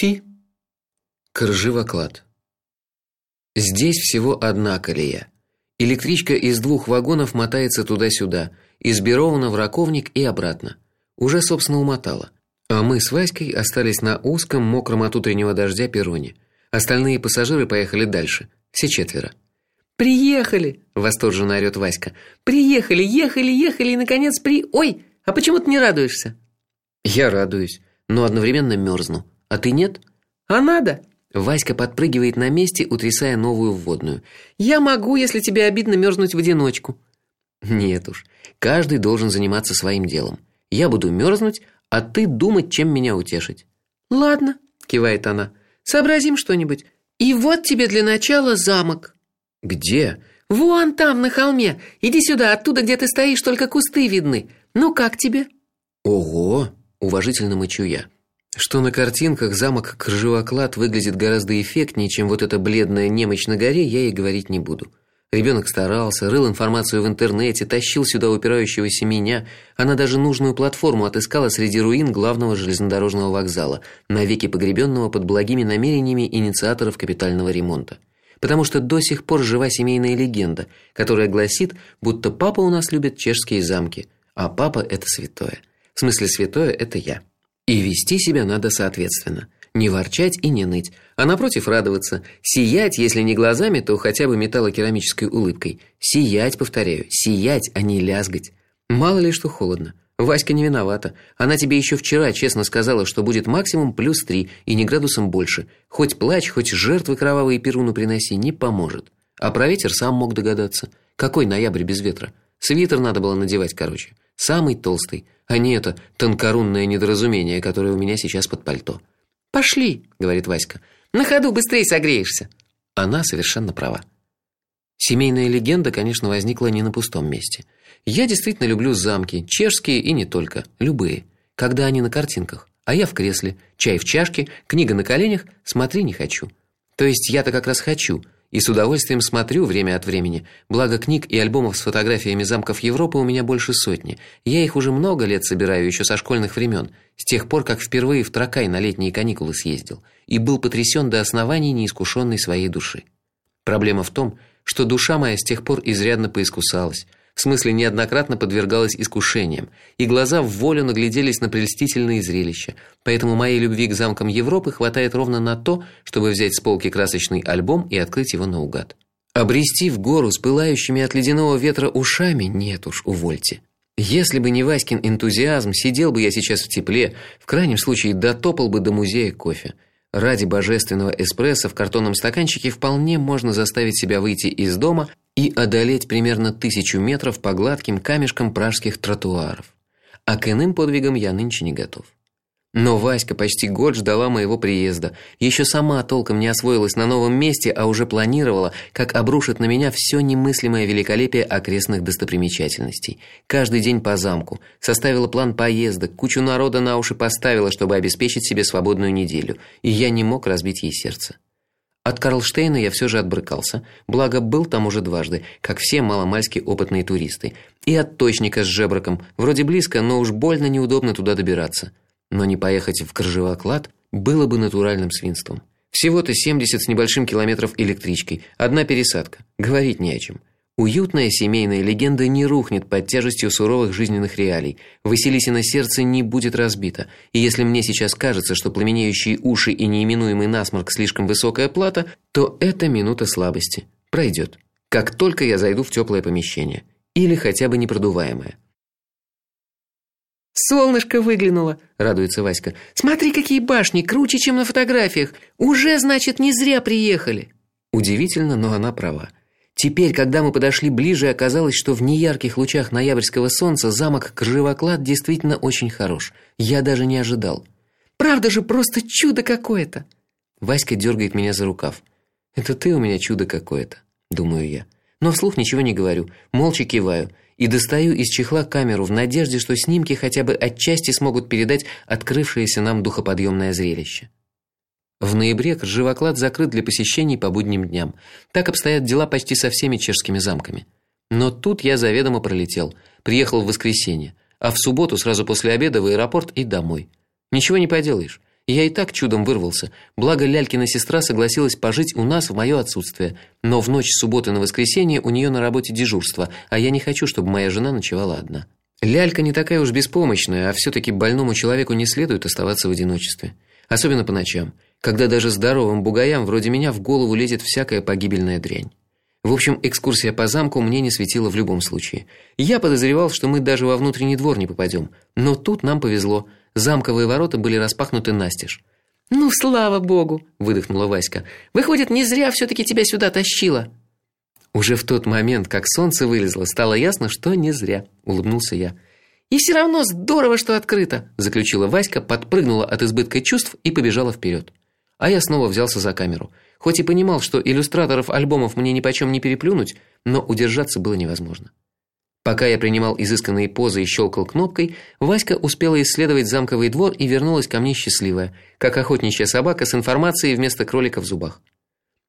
Фи. Крживоклад. Здесь всего одна колея. Электричка из двух вагонов мотается туда-сюда, из Беровна в Раковник и обратно. Уже, собственно, умотала. А мы с Васькой остались на узком, мокром от утреннего дождя перроне. Остальные пассажиры поехали дальше, все четверо. Приехали, восторженно орёт Васька. Приехали, ехали, ехали и наконец при Ой, а почему ты не радуешься? Я радуюсь, но одновременно мерзну. А ты нет? А надо? Васька подпрыгивает на месте, утрясая новую вводную. Я могу, если тебе обидно мерзнуть в одиночку. Нет уж. Каждый должен заниматься своим делом. Я буду мерзнуть, а ты думать, чем меня утешить. Ладно, кивает она. Сообразим что-нибудь. И вот тебе для начала замок. Где? Вон там на холме. Иди сюда, оттуда, где ты стоишь, только кусты видны. Ну как тебе? Ого, уважительно мычу я. Что на картинках замок Кржевоклад выглядит гораздо эффектнее, чем вот эта бледная немощь на горе, я и говорить не буду. Ребенок старался, рыл информацию в интернете, тащил сюда упирающегося меня. Она даже нужную платформу отыскала среди руин главного железнодорожного вокзала, навеки погребенного под благими намерениями инициаторов капитального ремонта. Потому что до сих пор жива семейная легенда, которая гласит, будто папа у нас любит чешские замки, а папа это святое. В смысле святое это я. И вести себя надо соответственно. Не ворчать и не ныть, а напротив радоваться, сиять, если не глазами, то хотя бы металлокерамической улыбкой. Сиять, повторяю, сиять, а не лязгать. Мало ли что холодно. Васька не виновата. Она тебе еще вчера честно сказала, что будет максимум плюс три и не градусом больше. Хоть плачь, хоть жертвы кровавые Перуну приноси, не поможет. А про ветер сам мог догадаться. Какой ноябрь без ветра? Свитер надо было надевать, короче. Самый толстый, а не это тонкорунное недоразумение, которое у меня сейчас под пальто. Пошли, говорит Васька. На ходу быстрее согреешься. Она совершенно права. Семейная легенда, конечно, возникла не на пустом месте. Я действительно люблю замки, чешские и не только, любые, когда они на картинках, а я в кресле, чай в чашке, книга на коленях, смотри не хочу. То есть я-то как раз хочу, и с удовольствием смотрю время от времени. Благо книг и альбомов с фотографиями замков Европы у меня больше сотни. Я их уже много лет собираю еще со школьных времен, с тех пор, как впервые в Тракай на летние каникулы съездил и был потрясен до оснований неискушенной своей души. Проблема в том, что душа моя с тех пор изрядно поискусалась в смысле неоднократно подвергалась искушениям, и глаза в волю нагляделись на прелестительные зрелища. Поэтому моей любви к замкам Европы хватает ровно на то, чтобы взять с полки красочный альбом и открыть его наугад. Обрести в гору с пылающими от ледяного ветра ушами нет уж, увольте. Если бы не Васькин энтузиазм, сидел бы я сейчас в тепле, в крайнем случае дотопал бы до музея кофе. Ради божественного эспрессо в картонном стаканчике вполне можно заставить себя выйти из дома и одолеть примерно тысячу метров по гладким камешкам пражских тротуаров. А к иным подвигам я нынче не готов. Но Васька почти год ждала моего приезда. Еще сама толком не освоилась на новом месте, а уже планировала, как обрушит на меня все немыслимое великолепие окрестных достопримечательностей. Каждый день по замку, составила план поездок, кучу народа на уши поставила, чтобы обеспечить себе свободную неделю, и я не мог разбить ей сердце. От Карлштейна я все же отбрыкался, благо был там уже дважды, как все маломальски опытные туристы. И от точника с жебраком, вроде близко, но уж больно неудобно туда добираться. Но не поехать в Кржевоклад было бы натуральным свинством. Всего-то 70 с небольшим километров электричкой, одна пересадка. Говорить не о чем. Уютная семейная легенда не рухнет под тяжестью суровых жизненных реалий. Василисино сердце не будет разбито. И если мне сейчас кажется, что пламенеющие уши и неименуемый насморк слишком высокая плата, то это минута слабости. Пройдет. Как только я зайду в теплое помещение или хотя бы непродуваемое. Солнышко выглянуло, радуется Васька. Смотри, какие башни, круче, чем на фотографиях. Уже, значит, не зря приехали. Удивительно, но она права. Теперь, когда мы подошли ближе, оказалось, что в неярких лучах ноябрьского солнца замок Кржевоклад действительно очень хорош. Я даже не ожидал. Правда же, просто чудо какое-то. Васька дергает меня за рукав. Это ты у меня чудо какое-то, думаю я. Но вслух ничего не говорю, молча киваю и достаю из чехла камеру в надежде, что снимки хотя бы отчасти смогут передать открывшееся нам духоподъемное зрелище. В ноябре Кржевоклад закрыт для посещений по будним дням. Так обстоят дела почти со всеми чешскими замками. Но тут я заведомо пролетел. Приехал в воскресенье, а в субботу сразу после обеда в аэропорт и домой. Ничего не поделаешь. Я и так чудом вырвался. Благо Лялькина сестра согласилась пожить у нас в моё отсутствие. Но в ночь с субботы на воскресенье у неё на работе дежурство, а я не хочу, чтобы моя жена ночевала одна. Лялька не такая уж беспомощная, а все таки больному человеку не следует оставаться в одиночестве, особенно по ночам, когда даже здоровым бугаям вроде меня в голову лезет всякая погибельная дрянь. В общем, экскурсия по замку мне не светила в любом случае. Я подозревал, что мы даже во внутренний двор не попадем, но тут нам повезло. Замковые ворота были распахнуты настежь. Ну, слава богу, выдохнула Васька. Выходит, не зря все таки тебя сюда тащила. Уже в тот момент, как солнце вылезло, стало ясно, что не зря, улыбнулся я. И все равно здорово, что открыто, заключила Васька, подпрыгнула от избытка чувств и побежала вперед. А я снова взялся за камеру. Хоть и понимал, что иллюстраторов альбомов мне ни почем не переплюнуть, но удержаться было невозможно. Пока я принимал изысканные позы и щелкал кнопкой, Васька успела исследовать замковый двор и вернулась ко мне счастливая, как охотничья собака с информацией вместо кролика в зубах.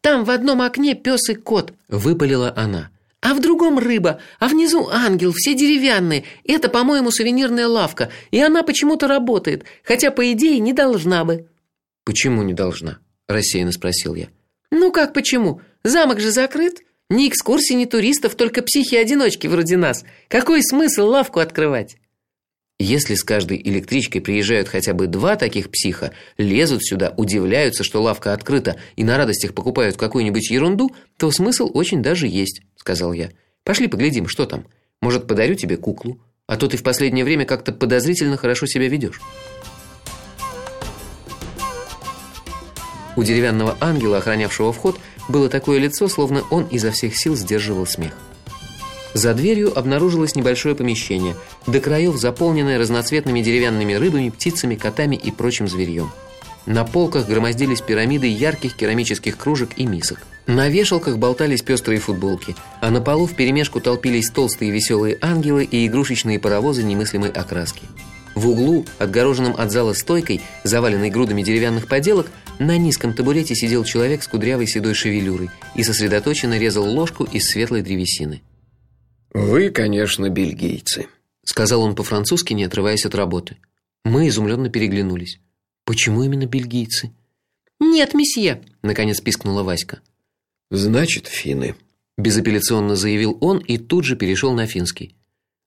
Там в одном окне пес и кот, выпалила она. А в другом рыба, а внизу ангел, все деревянные. Это, по-моему, сувенирная лавка, и она почему-то работает, хотя по идее не должна бы. Почему не должна? рассеянно спросил я. Ну как почему? Замок же закрыт. Ни экскурсий, ни туристов, только психи-одиночки вроде нас. Какой смысл лавку открывать? Если с каждой электричкой приезжают хотя бы два таких психа, лезут сюда, удивляются, что лавка открыта, и на радостях покупают какую-нибудь ерунду, то смысл очень даже есть, сказал я. Пошли поглядим, что там. Может, подарю тебе куклу, а то ты в последнее время как-то подозрительно хорошо себя ведешь. У деревянного ангела, охранявшего вход, было такое лицо, словно он изо всех сил сдерживал смех. За дверью обнаружилось небольшое помещение, до краев заполненное разноцветными деревянными рыбами, птицами, котами и прочим зверьем. На полках громоздились пирамиды ярких керамических кружек и мисок. На вешалках болтались пестрые футболки, а на полу вперемешку толпились толстые веселые ангелы и игрушечные паровозы немыслимой окраски. В углу, отгороженном от зала стойкой, заваленной грудами деревянных поделок, на низком табурете сидел человек с кудрявой седой шевелюрой и сосредоточенно резал ложку из светлой древесины. Вы, конечно, бельгийцы, сказал он по-французски, не отрываясь от работы. Мы изумленно переглянулись. Почему именно бельгийцы? Нет, месье, наконец пискнула Васька. Значит, финны, безапелляционно заявил он и тут же перешел на финский.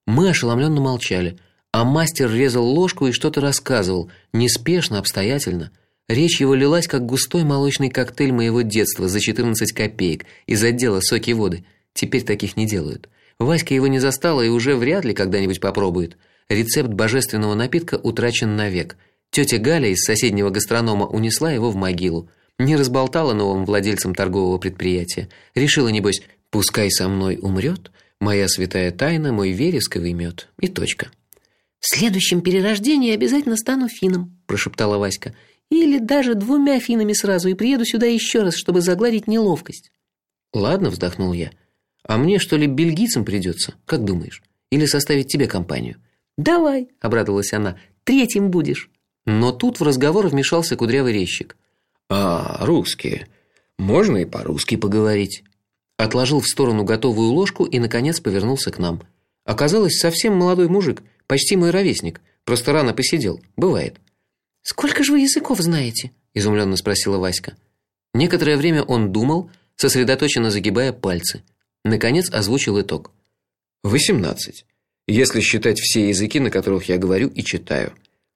Мы ошеломленно молчали, а мастер резал ложку и что-то рассказывал, неспешно, обстоятельно. Речь его лилась как густой молочный коктейль моего детства за 14 копеек из отдела соки и воды. Теперь таких не делают. Васька его не застала и уже вряд ли когда-нибудь попробует. Рецепт божественного напитка утрачен навек. Тетя Галя из соседнего гастронома унесла его в могилу. Не разболтала новым владельцам торгового предприятия. Решила небось: "Пускай со мной умрет моя святая тайна, мой вересковый мед". И точка. В следующем перерождении обязательно стану финном, прошептала Васька. Или даже двумя финами сразу и приеду сюда еще раз, чтобы загладить неловкость. Ладно, вздохнул я. А мне что ли бельгийцам придется? Как думаешь? Или составить тебе компанию? Давай, обрадовалась она. Третьим будешь. Но тут в разговор вмешался кудрявый резчик. А, русские. Можно и по-русски поговорить. Отложил в сторону готовую ложку и наконец повернулся к нам. Оказалось, совсем молодой мужик, почти мой ровесник, просто рано посидел. Бывает. Сколько же вы языков знаете? изумленно спросила Васька. Некоторое время он думал, сосредоточенно загибая пальцы. Наконец озвучил итог. Восемнадцать, Если считать все языки, на которых я говорю и читаю.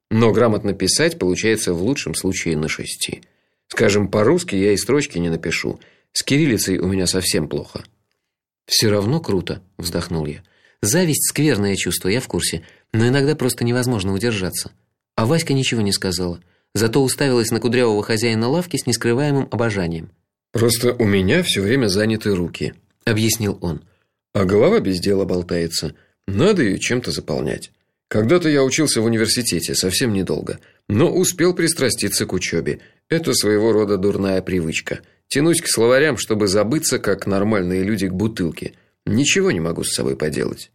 Но грамотно писать получается в лучшем случае на шести. Скажем, по-русски я и строчки не напишу. С кириллицей у меня совсем плохо. Все равно круто, вздохнул я. Зависть скверное чувство, я в курсе, но иногда просто невозможно удержаться. А Васька ничего не сказала, зато уставилась на кудрявого хозяина лавки с нескрываемым обожанием. Просто у меня все время заняты руки, объяснил он. А голова без дела болтается. Надо ее чем-то заполнять. Когда-то я учился в университете, совсем недолго, но успел пристраститься к учебе. Это своего рода дурная привычка тянуть к словарям, чтобы забыться, как нормальные люди к бутылке. Ничего не могу с собой поделать.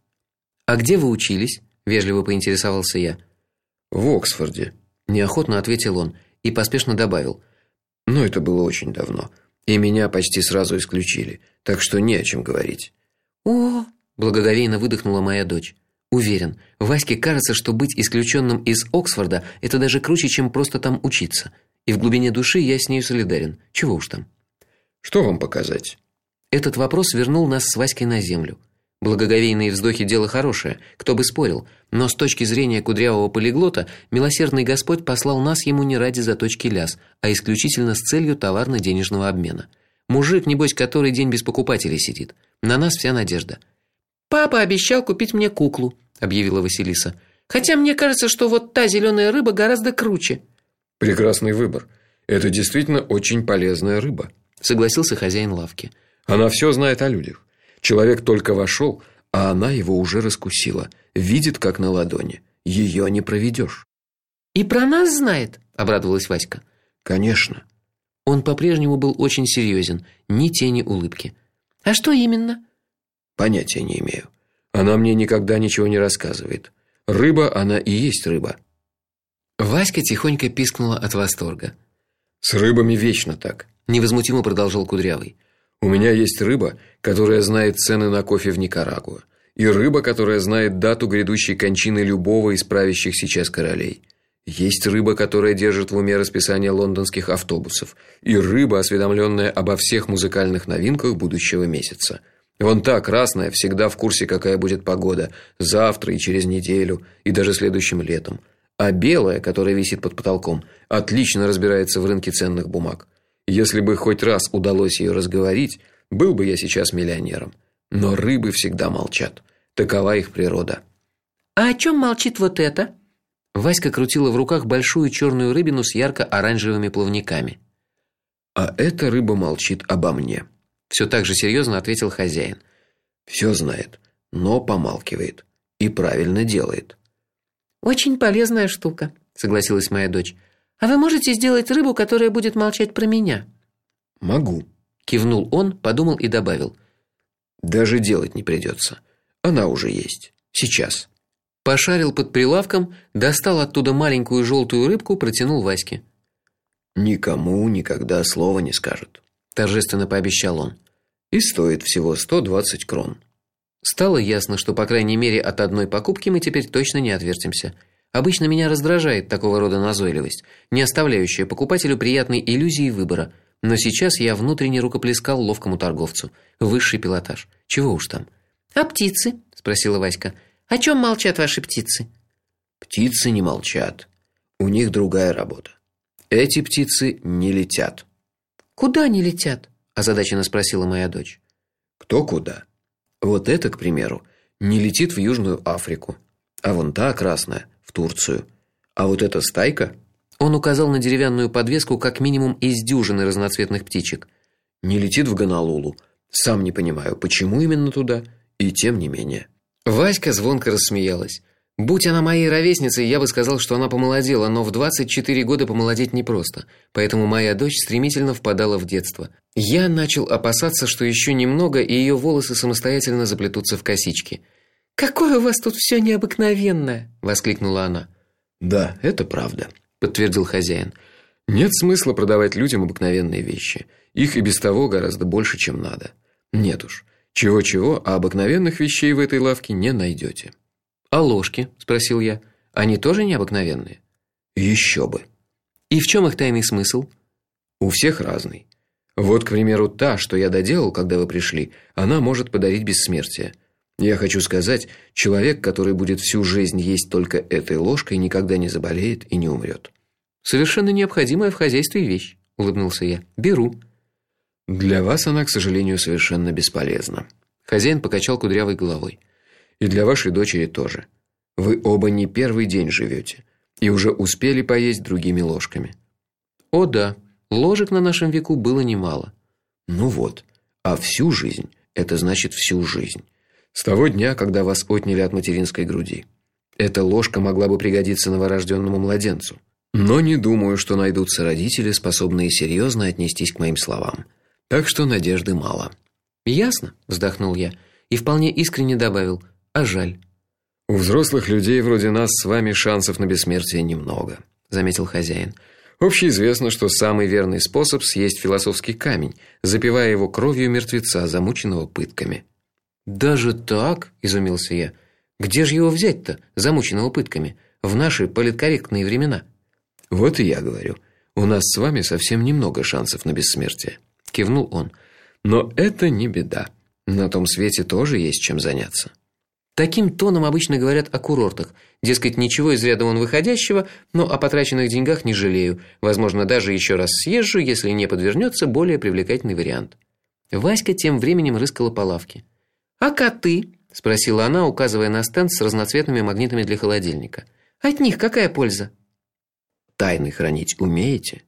А где вы учились? Вежливо поинтересовался я. В Оксфорде, неохотно ответил он и поспешно добавил: "Но это было очень давно, и меня почти сразу исключили, так что не о чем говорить". О, благоговейно выдохнула моя дочь. Уверен, Ваське кажется, что быть исключенным из Оксфорда это даже круче, чем просто там учиться. И в глубине души я с ней солидарен. Чего уж там. Что вам показать? Этот вопрос вернул нас с Васькой на землю. Благоговейные вздохи дело хорошее, кто бы спорил, но с точки зрения кудрявого полиглота, милосердный Господь послал нас ему не ради заточки ляс, а исключительно с целью товарно-денежного обмена. Мужик, небось, который день без покупателей сидит. На нас вся надежда. Папа обещал купить мне куклу, объявила Василиса. Хотя мне кажется, что вот та зеленая рыба гораздо круче. Прекрасный выбор. Это действительно очень полезная рыба, согласился хозяин лавки. Она все знает о людях. Человек только вошел, а она его уже раскусила, видит как на ладони. Ее не проведешь. И про нас знает, обрадовалась Васька. Конечно. Он по-прежнему был очень серьезен, ни тени улыбки. А что именно? Понятия не имею. Она мне никогда ничего не рассказывает. Рыба она и есть рыба. Васька тихонько пискнула от восторга. С рыбами вечно так, невозмутимо продолжал Кудрявый. У меня есть рыба, которая знает цены на кофе в Никарагуа, и рыба, которая знает дату грядущей кончины любого из правящих сейчас королей. Есть рыба, которая держит в уме расписание лондонских автобусов, и рыба, осведомленная обо всех музыкальных новинках будущего месяца. Вон та красная всегда в курсе, какая будет погода завтра и через неделю, и даже следующим летом. А белая, которая висит под потолком, отлично разбирается в рынке ценных бумаг. Если бы хоть раз удалось ее разговорить, был бы я сейчас миллионером. Но рыбы всегда молчат. Такова их природа. А о чем молчит вот это? Васька крутила в руках большую черную рыбину с ярко-оранжевыми плавниками. А эта рыба молчит обо мне. Все так же серьезно ответил хозяин. Все знает, но помалкивает и правильно делает. Очень полезная штука, согласилась моя дочь. А вы можете сделать рыбу, которая будет молчать про меня? Могу, кивнул он, подумал и добавил: даже делать не придется. Она уже есть. Сейчас пошарил под прилавком, достал оттуда маленькую желтую рыбку, протянул Ваське. Никому никогда слова не скажет, торжественно пообещал он. И стоит всего 120 крон. Стало ясно, что по крайней мере от одной покупки мы теперь точно не отвертимся. Обычно меня раздражает такого рода назойливость, не оставляющая покупателю приятной иллюзии выбора. Но сейчас я внутренне рукоплескал ловкому торговцу. Высший пилотаж. Чего уж там. А птицы? спросила Васька. О чем молчат ваши птицы? Птицы не молчат. У них другая работа. Эти птицы не летят. Куда не летят? озадаченно спросила моя дочь. Кто куда? Вот это, к примеру, не летит в Южную Африку, а вон та красная в Турцию. А вот эта стайка, он указал на деревянную подвеску как минимум из дюжины разноцветных птичек, не летит в Гонолулу. Сам не понимаю, почему именно туда, и тем не менее. Васька звонко рассмеялась. Будь она моей ровесницей, я бы сказал, что она помолодела, но в 24 года помолодеть непросто. Поэтому моя дочь стремительно впадала в детство. Я начал опасаться, что еще немного, и ее волосы самостоятельно заплетутся в косички. Какое у вас тут все необыкновенное, воскликнула она. Да, это правда, подтвердил хозяин. Нет смысла продавать людям обыкновенные вещи. Их и без того гораздо больше, чем надо. Нет уж. Чего-чего, а обыкновенных вещей в этой лавке не найдете. А ложки, спросил я. Они тоже необыкновенные? Еще бы. И в чем их тайный смысл? У всех разный. Вот, к примеру, та, что я доделал, когда вы пришли, она может подарить бессмертие. Я хочу сказать, человек, который будет всю жизнь есть только этой ложкой, никогда не заболеет и не умрет. Совершенно необходимая в хозяйстве вещь, улыбнулся я. Беру. Для вас она, к сожалению, совершенно бесполезна. Хозяин покачал кудрявой головой. И для вашей дочери тоже. Вы оба не первый день живете и уже успели поесть другими ложками. О да, ложек на нашем веку было немало. Ну вот. А всю жизнь это значит всю жизнь. С того дня, когда вас отняли от материнской груди. Эта ложка могла бы пригодиться новорожденному младенцу. Но не думаю, что найдутся родители, способные серьезно отнестись к моим словам. Так что надежды мало. Ясно, вздохнул я и вполне искренне добавил: "А жаль. У взрослых людей вроде нас с вами шансов на бессмертие немного", заметил хозяин. Общеизвестно, что самый верный способ съесть философский камень, запивая его кровью мертвеца, замученного пытками. Даже так, изумился я. Где же его взять-то, замученного пытками, в наши политкорректные времена? Вот и я говорю. У нас с вами совсем немного шансов на бессмертие, кивнул он. Но это не беда. На том свете тоже есть чем заняться. Таким тоном обычно говорят о курортах. Дескать, ничего из ряда вон выходящего, но о потраченных деньгах не жалею. Возможно, даже еще раз съезжу, если не подвернется более привлекательный вариант. Васька тем временем рыскала по лавке. "А коты?" спросила она, указывая на стенд с разноцветными магнитами для холодильника. "От них какая польза?" "Тайны хранить умеете?"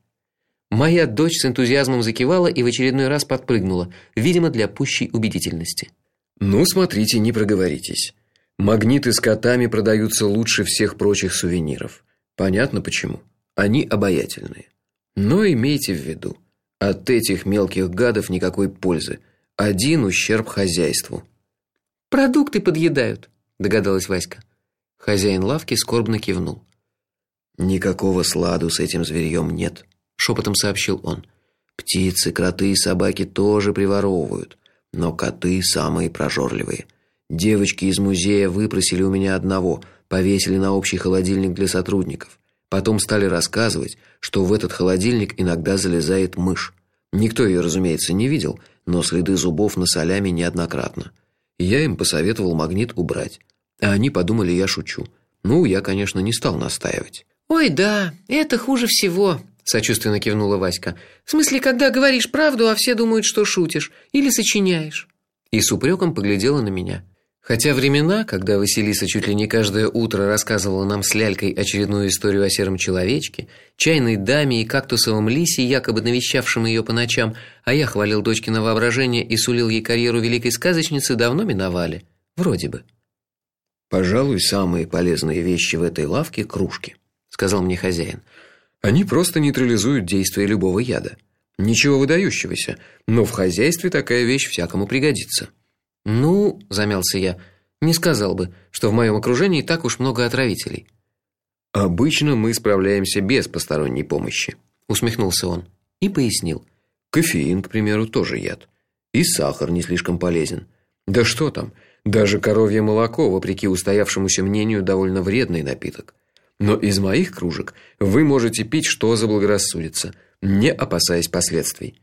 Моя дочь с энтузиазмом закивала и в очередной раз подпрыгнула, видимо, для пущей убедительности. Ну, смотрите, не проговоритесь. Магниты с котами продаются лучше всех прочих сувениров. Понятно почему? Они обаятельные. Но имейте в виду, от этих мелких гадов никакой пользы. Один ущерб хозяйству. Продукты подъедают, догадалась Васька. Хозяин лавки скорбно кивнул. Никакого сладу с этим зверьем нет, шепотом сообщил он. Птицы, кроты и собаки тоже приворовывают, но коты самые прожорливые. Девочки из музея выпросили у меня одного, повесили на общий холодильник для сотрудников. Потом стали рассказывать, что в этот холодильник иногда залезает мышь. Никто ее, разумеется, не видел, но следы зубов на солями неоднократно. Я им посоветовал магнит убрать, а они подумали, я шучу. Ну, я, конечно, не стал настаивать. Ой, да, это хуже всего, сочувственно кивнула Васька. В смысле, когда говоришь правду, а все думают, что шутишь или сочиняешь. И с упреком поглядела на меня. Хотя времена, когда Василиса чуть ли не каждое утро рассказывала нам с лялькой очередную историю о сером человечке, чайной даме и кактусовом лисе, якобы навещавшем ее по ночам, а я хвалил дочкино воображение и сулил ей карьеру великой сказочницы, давно миновали. Вроде бы. Пожалуй, самые полезные вещи в этой лавке кружки, сказал мне хозяин. Они просто нейтрализуют действие любого яда. Ничего выдающегося, но в хозяйстве такая вещь всякому пригодится. Ну, замялся я. Не сказал бы, что в моем окружении так уж много отравителей. Обычно мы справляемся без посторонней помощи, усмехнулся он и пояснил. Кофеин, к примеру, тоже яд. И сахар не слишком полезен. Да что там, даже коровье молоко, вопреки устоявшемуся мнению, довольно вредный напиток. Но из моих кружек вы можете пить что заблагорассудится, не опасаясь последствий.